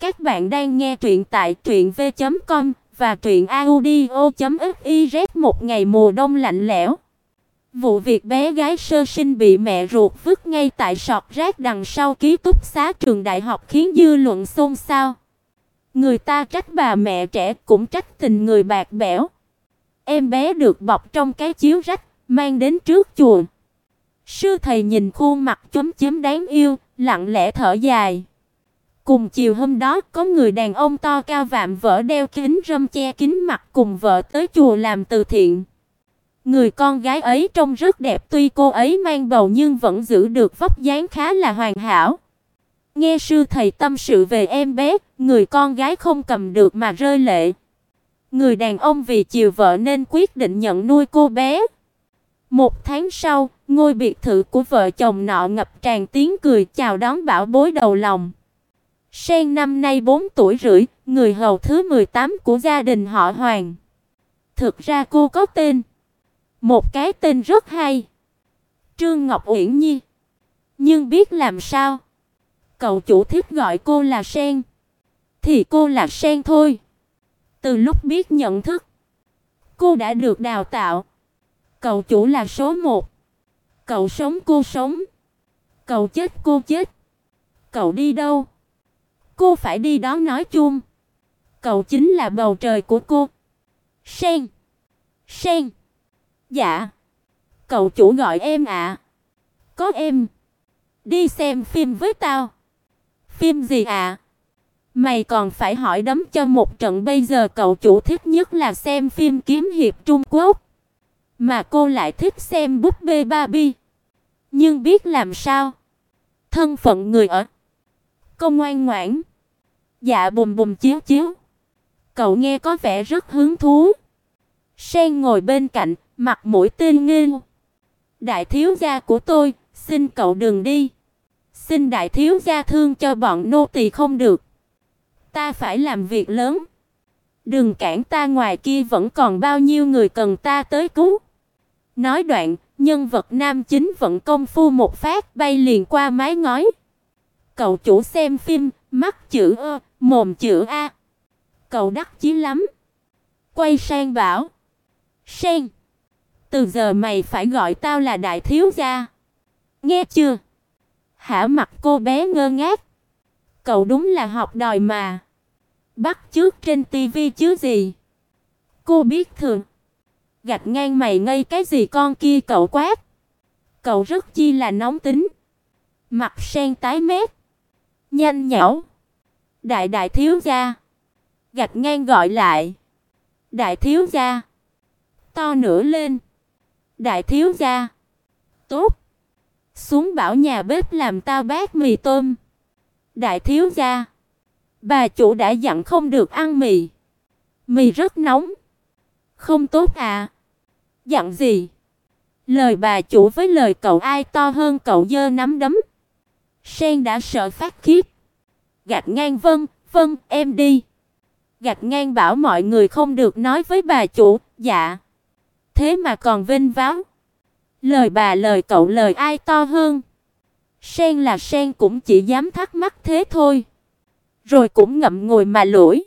Các bạn đang nghe truyện tại truyệnv.com và truyệnaudio.fiz một ngày mùa đông lạnh lẽo. Vụ việc bé gái sơ sinh bị mẹ ruột vứt ngay tại sọt rác đằng sau ký túc xá trường đại học khiến dư luận xôn xao. Người ta trách bà mẹ trẻ cũng trách tình người bạc bẽo. Em bé được bọc trong cái chiếu rách, mang đến trước chùa. Sư thầy nhìn khuôn mặt chấm chấm đáng yêu, lặng lẽ thở dài. Cùng chiều hôm đó, có người đàn ông to cao vạm vỡ đeo kính râm che kín mặt cùng vợ tới chùa làm từ thiện. Người con gái ấy trông rất đẹp, tuy cô ấy mang bầu nhưng vẫn giữ được vóc dáng khá là hoàn hảo. Nghe sư thầy tâm sự về em bé, người con gái không cầm được mà rơi lệ. Người đàn ông vì chiều vợ nên quyết định nhận nuôi cô bé. Một tháng sau, ngôi biệt thự của vợ chồng nọ ngập tràn tiếng cười chào đón bảo bối đầu lòng. Sen năm nay 4 tuổi rưỡi, người hầu thứ 18 của gia đình họ Hoàng. Thực ra cô có tên, một cái tên rất hay. Trương Ngọc Uyển Nhi. Nhưng biết làm sao? Cậu chủ thích gọi cô là Sen, thì cô là Sen thôi. Từ lúc biết nhận thức, cô đã được đào tạo. Cậu chủ là số một. Cậu sống cô sống. Cậu chết cô chết. Cậu đi đâu? Cô phải đi đó nói chung. Cậu chính là bầu trời của cô. Sen. Sen. Dạ. Cậu chủ gọi em ạ. Có em. Đi xem phim với tao. Phim gì ạ? Mày còn phải hỏi đấm cho một trận bây giờ cậu chủ thích nhất là xem phim kiếm hiệp Trung Quốc. Mà cô lại thích xem búp bê Barbie. Nhưng biết làm sao? Thân phận người ở. Công ngoan ngoãn. Dạ bùm bùm chiếu chiếu. Cậu nghe có vẻ rất hứng thú. Sen ngồi bên cạnh, mặt mũi tinh nghiêng. Đại thiếu gia của tôi, xin cậu đừng đi. Xin đại thiếu gia thương cho bọn nô tỳ không được. Ta phải làm việc lớn. Đừng cản ta ngoài kia vẫn còn bao nhiêu người cần ta tới cứu. Nói đoạn, nhân vật nam chính vận công phu một phát bay liền qua mái ngói. Cậu chủ xem phim, mắt chữ ơ, mồm chữ a. Cậu đắc chí lắm. Quay sang bảo: "Sen, từ giờ mày phải gọi tao là đại thiếu gia. Nghe chưa?" Hả mặt cô bé ngơ ngác. Cậu đúng là học đòi mà. Bắt trước trên tivi chứ gì. Cô biết thường. Gạch ngang mày ngây cái gì con kia cậu quát. Cậu rất chi là nóng tính. Mặt sen tái mét. Nhanh nhảu. Đại đại thiếu gia. Gạch ngang gọi lại. Đại thiếu gia. To nữa lên. Đại thiếu gia. Tốt. Xuống bảo nhà bếp làm tao bát mì tôm. Đại thiếu gia. Bà chủ đã dặn không được ăn mì. Mì rất nóng. Không tốt à? Dặn gì? Lời bà chủ với lời cậu ai to hơn cậu dơ nắm đấm. Sen đã sợ phát khiếp. Gạt ngang vân, vân, em đi. Gạt ngang bảo mọi người không được nói với bà chủ, dạ. Thế mà còn vinh váo. Lời bà lời cậu lời ai to hơn. Sen là sen cũng chỉ dám thắc mắc thế thôi. Rồi cũng ngậm ngùi mà lủi.